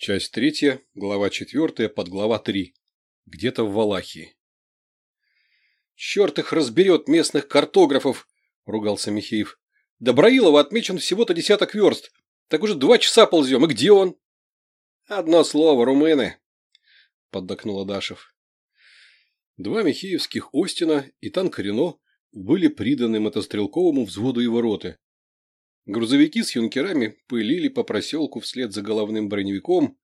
Часть третья, глава четвертая, подглава три. Где-то в Валахии. «Черт их разберет, местных картографов!» – ругался Михеев. «До Браилова отмечен всего-то десяток верст. Так уже два часа ползем. И где он?» «Одно слово, румыны!» – поддакнула Дашев. Два михеевских Остина и танк Рено были приданы мотострелковому взводу его роты, Грузовики с юнкерами пылили по проселку вслед за головным броневиком.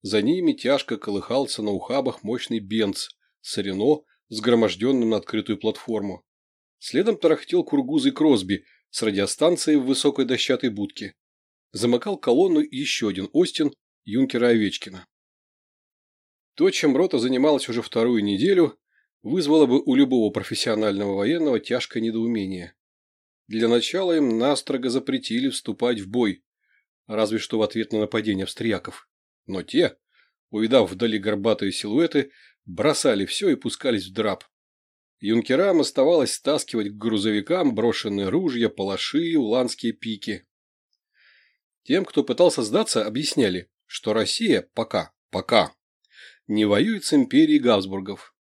За ними тяжко колыхался на ухабах мощный бенц с Рено, сгроможденным на открытую платформу. Следом тарахтел кургузый Кросби с радиостанцией в высокой дощатой будке. Замыкал колонну еще один Остин юнкера Овечкина. То, чем рота занималась уже вторую неделю, вызвало бы у любого профессионального военного тяжкое недоумение. Для начала им настрого запретили вступать в бой, разве что в ответ на нападение австрияков. Но те, увидав вдали горбатые силуэты, бросали все и пускались в драп. Юнкерам оставалось стаскивать к грузовикам брошенные ружья, палаши, уланские пики. Тем, кто пытался сдаться, объясняли, что Россия пока, пока, не воюет с империей Габсбургов.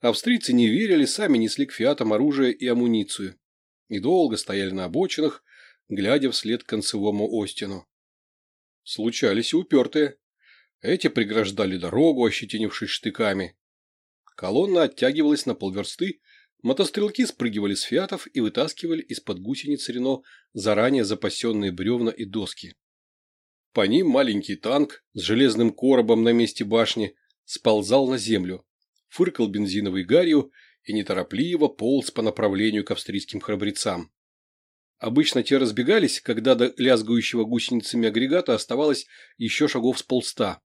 Австрийцы не верили, сами несли к фиатам оружие и амуницию и долго стояли на обочинах, глядя вслед концевому Остину. Случались и упертые. Эти преграждали дорогу, ощетинившись штыками. Колонна оттягивалась на полверсты, мотострелки спрыгивали с фиатов и вытаскивали из-под гусениц Рено заранее запасенные бревна и доски. По ним маленький танк с железным коробом на месте башни сползал на землю, фыркал бензиновой гарью и неторопливо полз по направлению к австрийским храбрецам. Обычно те разбегались, когда до лязгающего гусеницами агрегата оставалось еще шагов с полста.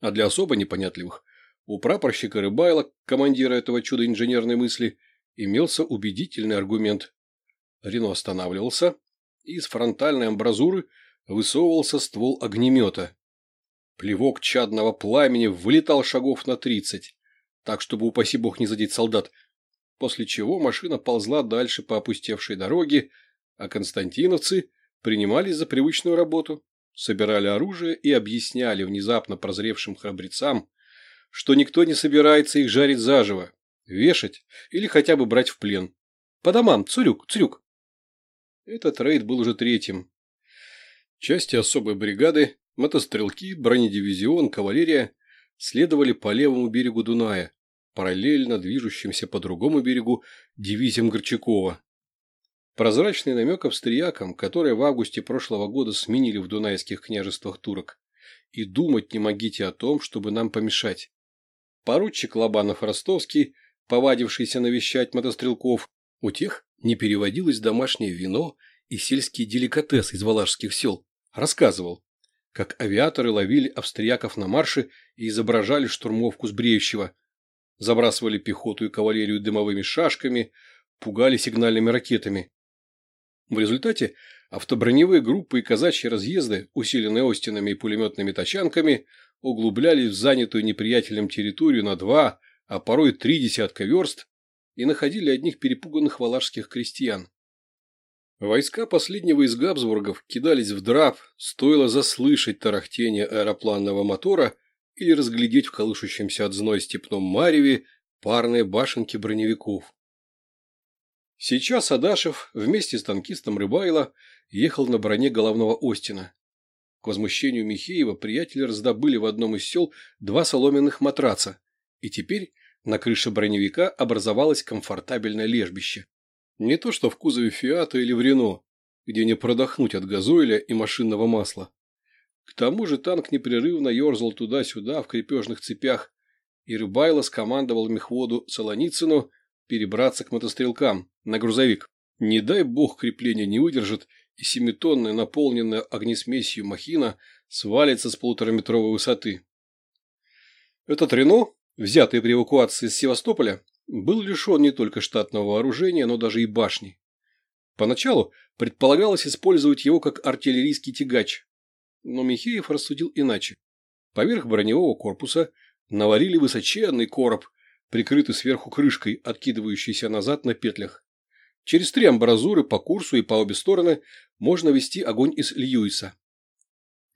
А для особо непонятливых у прапорщика Рыбайла, командира этого чуда инженерной мысли, имелся убедительный аргумент. Рено останавливался, и из фронтальной амбразуры высовывался ствол огнемета. Плевок чадного пламени вылетал шагов на тридцать так, чтобы, упаси бог, не задеть солдат, после чего машина ползла дальше по опустевшей дороге, а константиновцы принимались за привычную работу, собирали оружие и объясняли внезапно прозревшим храбрецам, что никто не собирается их жарить заживо, вешать или хотя бы брать в плен. По домам, цурюк, цурюк. Этот рейд был уже третьим. Части особой бригады, мотострелки, бронедивизион, кавалерия следовали по левому берегу Дуная, параллельно движущимся по другому берегу дивизиям Горчакова. Прозрачный намек австриякам, которые в августе прошлого года сменили в дунайских княжествах турок. И думать не могите о том, чтобы нам помешать. Поручик Лобанов-Ростовский, повадившийся навещать мотострелков, у тех не переводилось домашнее вино и сельские деликатесы из валашских сел, рассказывал, как авиаторы ловили австрияков на марше и изображали штурмовку с бреющего, забрасывали пехоту и кавалерию дымовыми шашками, пугали сигнальными ракетами. В результате автоброневые группы и казачьи разъезды, усиленные остинами и пулеметными тачанками, углублялись в занятую неприятелем территорию на два, а порой три десятка верст и находили одних перепуганных валашских крестьян. Войска последнего из Габсбургов кидались в драп, стоило заслышать тарахтение аэропланного мотора или разглядеть в колышущемся от зной степном мареве парные башенки броневиков. Сейчас Адашев вместе с танкистом Рыбайло ехал на броне головного Остина. К возмущению Михеева приятели раздобыли в одном из сел два соломенных матраца, и теперь на крыше броневика образовалось комфортабельное лежбище. Не то что в кузове Фиата или в Рено, где не продохнуть от газоиля и машинного масла. К тому же танк непрерывно ерзал туда-сюда в крепежных цепях, и Рыбайло скомандовал мехводу Солоницыну перебраться к мотострелкам на грузовик. Не дай бог крепление не выдержит, и семитонная наполненная огнесмесью махина свалится с полутораметровой высоты. Этот Рено, взятый при эвакуации из Севастополя, был лишен не только штатного вооружения, но даже и башни. Поначалу предполагалось использовать его как артиллерийский тягач, но Михеев рассудил иначе. Поверх броневого корпуса наварили высоченный короб, прикрытый сверху крышкой, откидывающейся назад на петлях. Через три амбразуры по курсу и по обе стороны можно вести огонь из Льюиса.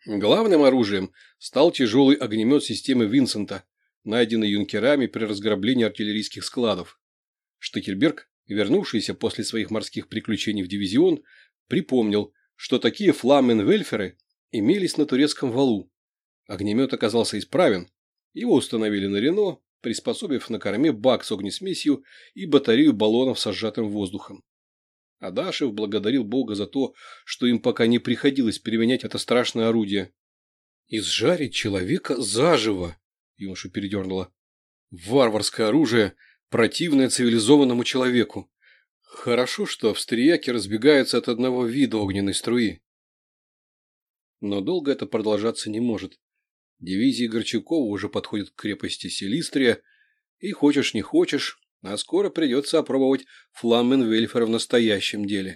Главным оружием стал тяжелый огнемет системы Винсента, найденный юнкерами при разграблении артиллерийских складов. Штекельберг, вернувшийся после своих морских приключений в дивизион, припомнил, что такие фламенвельферы имелись на турецком валу. Огнемет оказался исправен, его установили на Рено, приспособив на корме бак с огнесмесью и батарею баллонов со сжатым воздухом. Адашев благодарил Бога за то, что им пока не приходилось применять это страшное орудие. «Изжарить человека заживо!» – юношу передернуло. «Варварское оружие, противное цивилизованному человеку. Хорошо, что австрияки разбегаются от одного вида огненной струи. Но долго это продолжаться не может. Дивизии Горчакова уже подходят к крепости Селистрия, и хочешь не хочешь, а скоро придется опробовать фламменвельфер в настоящем деле.